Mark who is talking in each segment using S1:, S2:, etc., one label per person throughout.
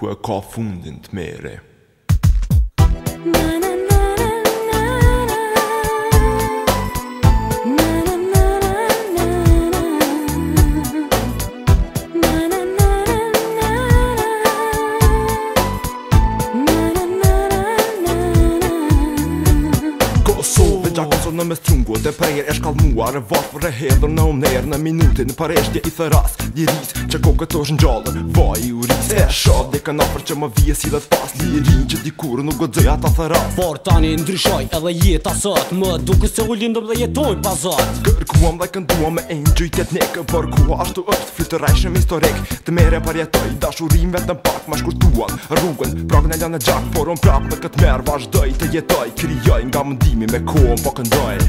S1: Cuaca fundent mere. Kosovo, Kështë në mes trungu dhe prejrë e shkallmua Re vatë vërre hedhër në omë në minutin Në pareshtje i thëras Liris që kokë të është në gjallën Vaj u rris E shodhë dhe kanafer që më vje si dhe të pas Lirin që dikur nuk godzëj ata thëras Por tani ndryshoj edhe jet asat Më duke se u lindëm dhe jetoj pazat Kërkuam dhe kënduam me enë gjëjtjet në Por ku ashtu është flytë historik Të mere parjetoj dashurim vetë në pak Ma shkurtuan rrugën Pravën e lanë e gjak Por unë prapë me këtë merë Vazhdoj të jetoj Kërijoj nga mundimi me kohën Po kënd Герой.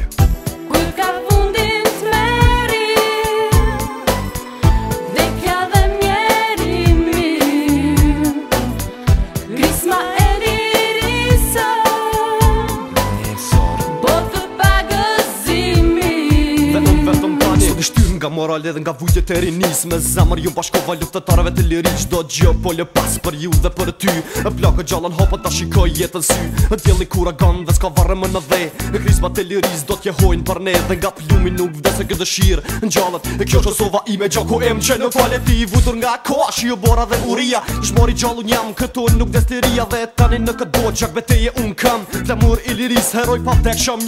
S1: moral edhe nga vujtje të rinis Me zemër ju bashkova luftetarëve të liri Qdo gjë po lë pas për ju dhe për ty E plakë gjallan hopa ta shikoj jetën sy E tjeli kura gan dhe s'ka varë më në dhe E krisma të liris do t'je hojnë për ne Dhe nga plumi nuk vdes e këtë shirë në gjallët E kjo që sova me gjako em që në i Vujtur nga koa shi u bora dhe uria Shmori gjallu njam këtu nuk des liria Dhe tani në këtë do gjak heroj tek shom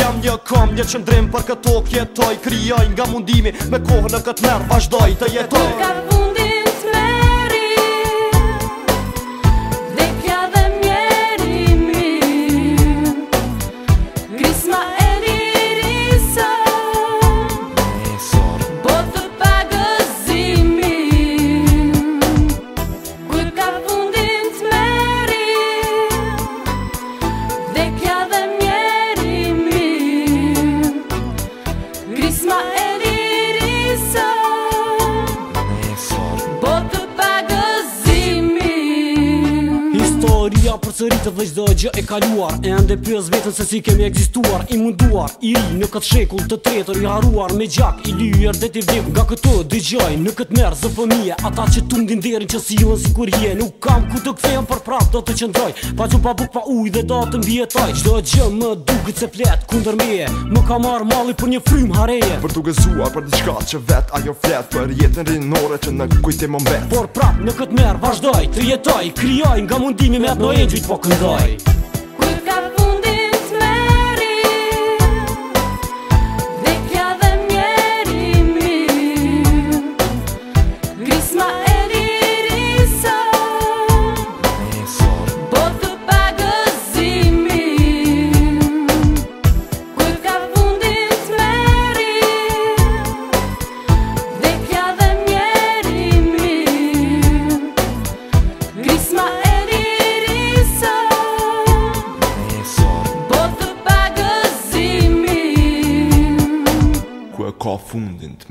S1: jam nga mundimi me kohë në këtë merë vazhdoj të jetoj Për ka
S2: fundin të meri Dhe kja dhe mjeri Grisma e
S1: teoria për sëritë dhe qdo gjë e kaluar E ende pjës vetën se si kemi egzistuar I munduar, i ri në këtë shekull të tretër I haruar me gjak, i lyër dhe t'i vdim Nga këto dëgjaj në këtë merë zë fëmije Ata që tu mdin derin që si jilën si kur je Nuk kam ku të kthejmë për prap do të qëndroj Pa që pa buk pa uj dhe do të mbjetoj Qdo gjë më dugët se flet kundër meje Më ka marë mali për një frym hareje Për duke zuar për diçka që vet ajo flet Për jetën rinore më Por prap në të jetoj nga mundimi me 我宁愿独自疯个够。
S2: och ha funnit